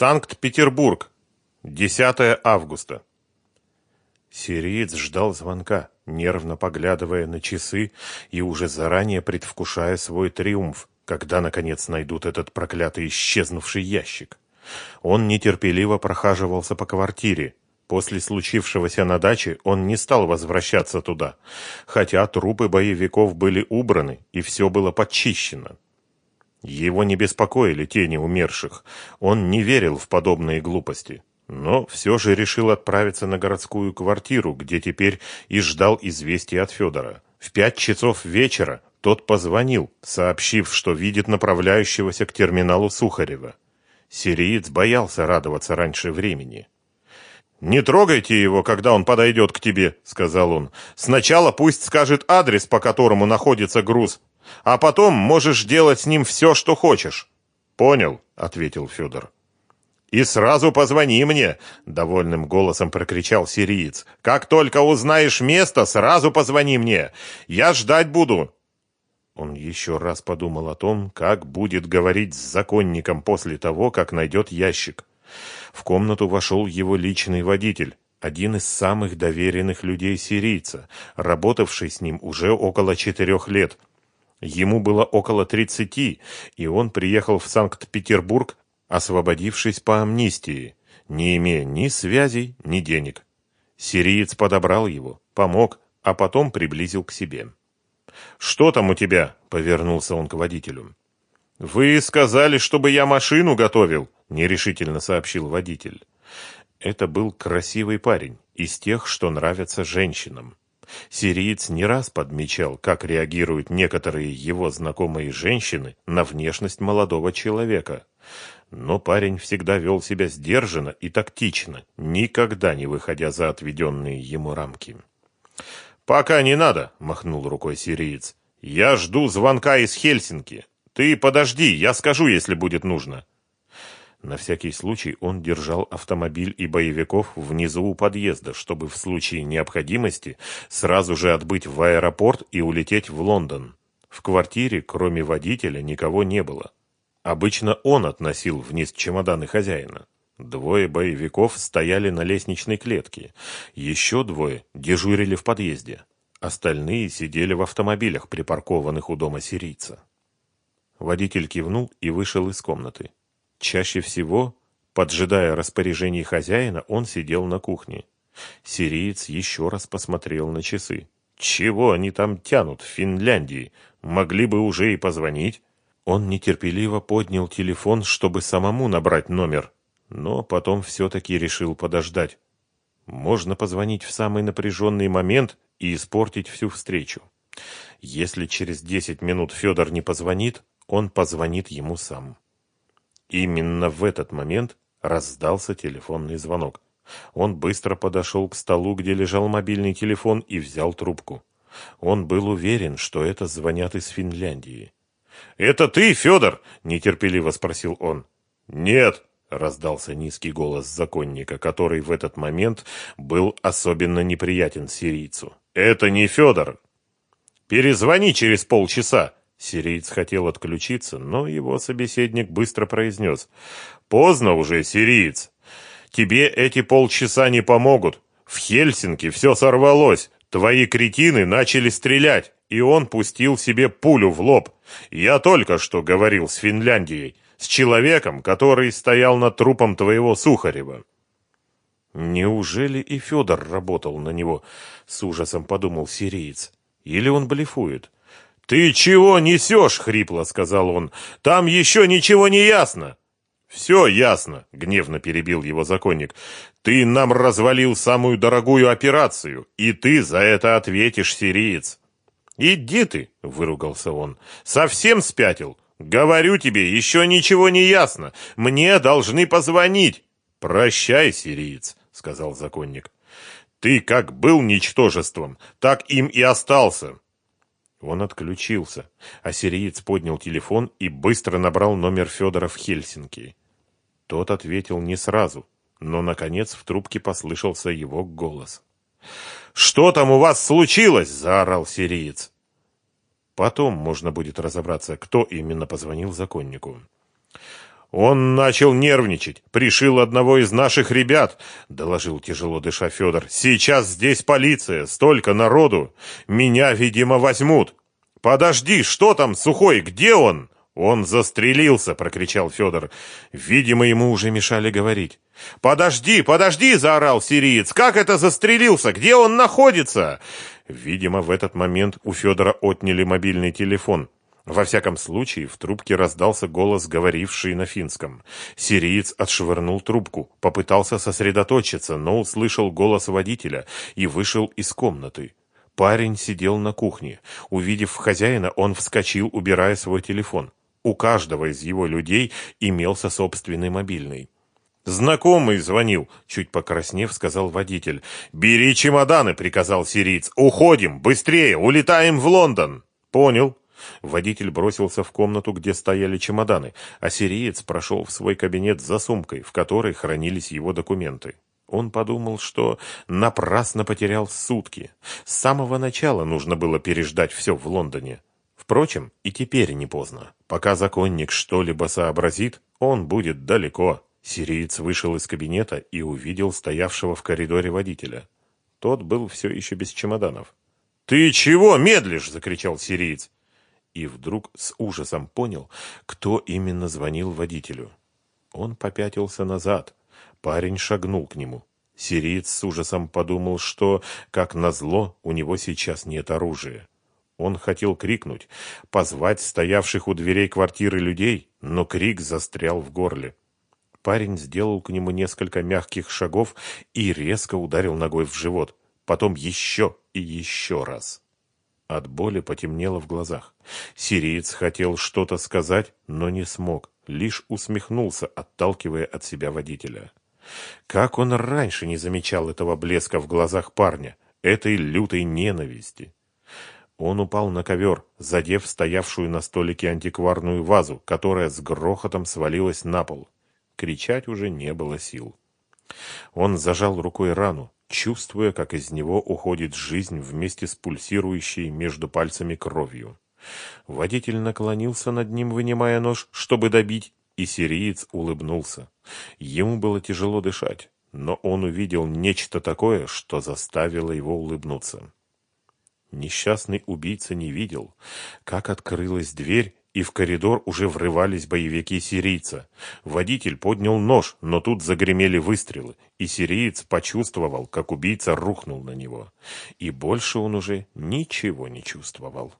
Санкт-Петербург. 10 августа. Сириец ждал звонка, нервно поглядывая на часы и уже заранее предвкушая свой триумф, когда, наконец, найдут этот проклятый исчезнувший ящик. Он нетерпеливо прохаживался по квартире. После случившегося на даче он не стал возвращаться туда, хотя трупы боевиков были убраны и все было подчищено. Его не беспокоили тени умерших, он не верил в подобные глупости но все же решил отправиться на городскую квартиру, где теперь и ждал известия от Федора. В пять часов вечера тот позвонил, сообщив, что видит направляющегося к терминалу Сухарева. Сириец боялся радоваться раньше времени. «Не трогайте его, когда он подойдет к тебе», — сказал он. «Сначала пусть скажет адрес, по которому находится груз, а потом можешь делать с ним все, что хочешь». «Понял», — ответил Федор. «И сразу позвони мне!» — довольным голосом прокричал сириец. «Как только узнаешь место, сразу позвони мне! Я ждать буду!» Он еще раз подумал о том, как будет говорить с законником после того, как найдет ящик. В комнату вошел его личный водитель, один из самых доверенных людей сирийца, работавший с ним уже около четырех лет. Ему было около тридцати, и он приехал в Санкт-Петербург освободившись по амнистии, не имея ни связей, ни денег. Сириец подобрал его, помог, а потом приблизил к себе. «Что там у тебя?» — повернулся он к водителю. «Вы сказали, чтобы я машину готовил», — нерешительно сообщил водитель. Это был красивый парень, из тех, что нравятся женщинам. Сириец не раз подмечал, как реагируют некоторые его знакомые женщины на внешность молодого человека. Но парень всегда вел себя сдержанно и тактично, никогда не выходя за отведенные ему рамки. «Пока не надо», — махнул рукой сириец. «Я жду звонка из Хельсинки. Ты подожди, я скажу, если будет нужно». На всякий случай он держал автомобиль и боевиков внизу у подъезда, чтобы в случае необходимости сразу же отбыть в аэропорт и улететь в Лондон. В квартире, кроме водителя, никого не было. Обычно он относил вниз чемоданы хозяина. Двое боевиков стояли на лестничной клетке. Еще двое дежурили в подъезде. Остальные сидели в автомобилях, припаркованных у дома сирийца. Водитель кивнул и вышел из комнаты. Чаще всего, поджидая распоряжений хозяина, он сидел на кухне. Сириец еще раз посмотрел на часы. Чего они там тянут в Финляндии? Могли бы уже и позвонить. Он нетерпеливо поднял телефон, чтобы самому набрать номер, но потом все-таки решил подождать. Можно позвонить в самый напряженный момент и испортить всю встречу. Если через десять минут Федор не позвонит, он позвонит ему сам. Именно в этот момент раздался телефонный звонок. Он быстро подошел к столу, где лежал мобильный телефон, и взял трубку. Он был уверен, что это звонят из Финляндии. «Это ты, Федор?» – нетерпеливо спросил он. «Нет», – раздался низкий голос законника, который в этот момент был особенно неприятен сирийцу. «Это не Федор. Перезвони через полчаса». Сириец хотел отключиться, но его собеседник быстро произнес. «Поздно уже, сириец. Тебе эти полчаса не помогут. В Хельсинки все сорвалось. Твои кретины начали стрелять и он пустил себе пулю в лоб. Я только что говорил с Финляндией, с человеком, который стоял над трупом твоего Сухарева. Неужели и Федор работал на него? С ужасом подумал сириец. Или он блефует? Ты чего несешь? Хрипло сказал он. Там еще ничего не ясно. «Все ясно», — гневно перебил его законник. «Ты нам развалил самую дорогую операцию, и ты за это ответишь, сириец». «Иди ты!» — выругался он. «Совсем спятил? Говорю тебе, еще ничего не ясно. Мне должны позвонить!» «Прощай, сириец!» — сказал законник. «Ты как был ничтожеством, так им и остался!» Он отключился, а сириец поднял телефон и быстро набрал номер Федора в Хельсинки. Тот ответил не сразу, но, наконец, в трубке послышался его голос. «Что там у вас случилось?» – заорал сириец. Потом можно будет разобраться, кто именно позвонил законнику. Он начал нервничать, пришил одного из наших ребят, доложил тяжело дыша Федор. Сейчас здесь полиция, столько народу. Меня, видимо, возьмут. Подожди, что там, Сухой, где он? Он застрелился, прокричал Федор. Видимо, ему уже мешали говорить. Подожди, подожди, заорал сириец. Как это застрелился? Где он находится? Видимо, в этот момент у Федора отняли мобильный телефон. Во всяком случае, в трубке раздался голос, говоривший на финском. Сириец отшвырнул трубку, попытался сосредоточиться, но услышал голос водителя и вышел из комнаты. Парень сидел на кухне. Увидев хозяина, он вскочил, убирая свой телефон. У каждого из его людей имелся собственный мобильный. «Знакомый звонил», — чуть покраснев, сказал водитель. «Бери чемоданы», — приказал сириец. «Уходим! Быстрее! Улетаем в Лондон!» «Понял». Водитель бросился в комнату, где стояли чемоданы, а сириец прошел в свой кабинет за сумкой, в которой хранились его документы. Он подумал, что напрасно потерял сутки. С самого начала нужно было переждать все в Лондоне. Впрочем, и теперь не поздно. Пока законник что-либо сообразит, он будет далеко. Сириец вышел из кабинета и увидел стоявшего в коридоре водителя. Тот был все еще без чемоданов. «Ты чего медлишь?» — закричал сириец и вдруг с ужасом понял, кто именно звонил водителю. Он попятился назад. Парень шагнул к нему. Сириец с ужасом подумал, что, как назло, у него сейчас нет оружия. Он хотел крикнуть, позвать стоявших у дверей квартиры людей, но крик застрял в горле. Парень сделал к нему несколько мягких шагов и резко ударил ногой в живот. Потом еще и еще раз. От боли потемнело в глазах. Сириец хотел что-то сказать, но не смог, лишь усмехнулся, отталкивая от себя водителя. Как он раньше не замечал этого блеска в глазах парня, этой лютой ненависти? Он упал на ковер, задев стоявшую на столике антикварную вазу, которая с грохотом свалилась на пол. Кричать уже не было сил. Он зажал рукой рану, чувствуя, как из него уходит жизнь вместе с пульсирующей между пальцами кровью. Водитель наклонился над ним, вынимая нож, чтобы добить, и сириец улыбнулся. Ему было тяжело дышать, но он увидел нечто такое, что заставило его улыбнуться. Несчастный убийца не видел, как открылась дверь, и в коридор уже врывались боевики сирийца. Водитель поднял нож, но тут загремели выстрелы, и сириец почувствовал, как убийца рухнул на него. И больше он уже ничего не чувствовал.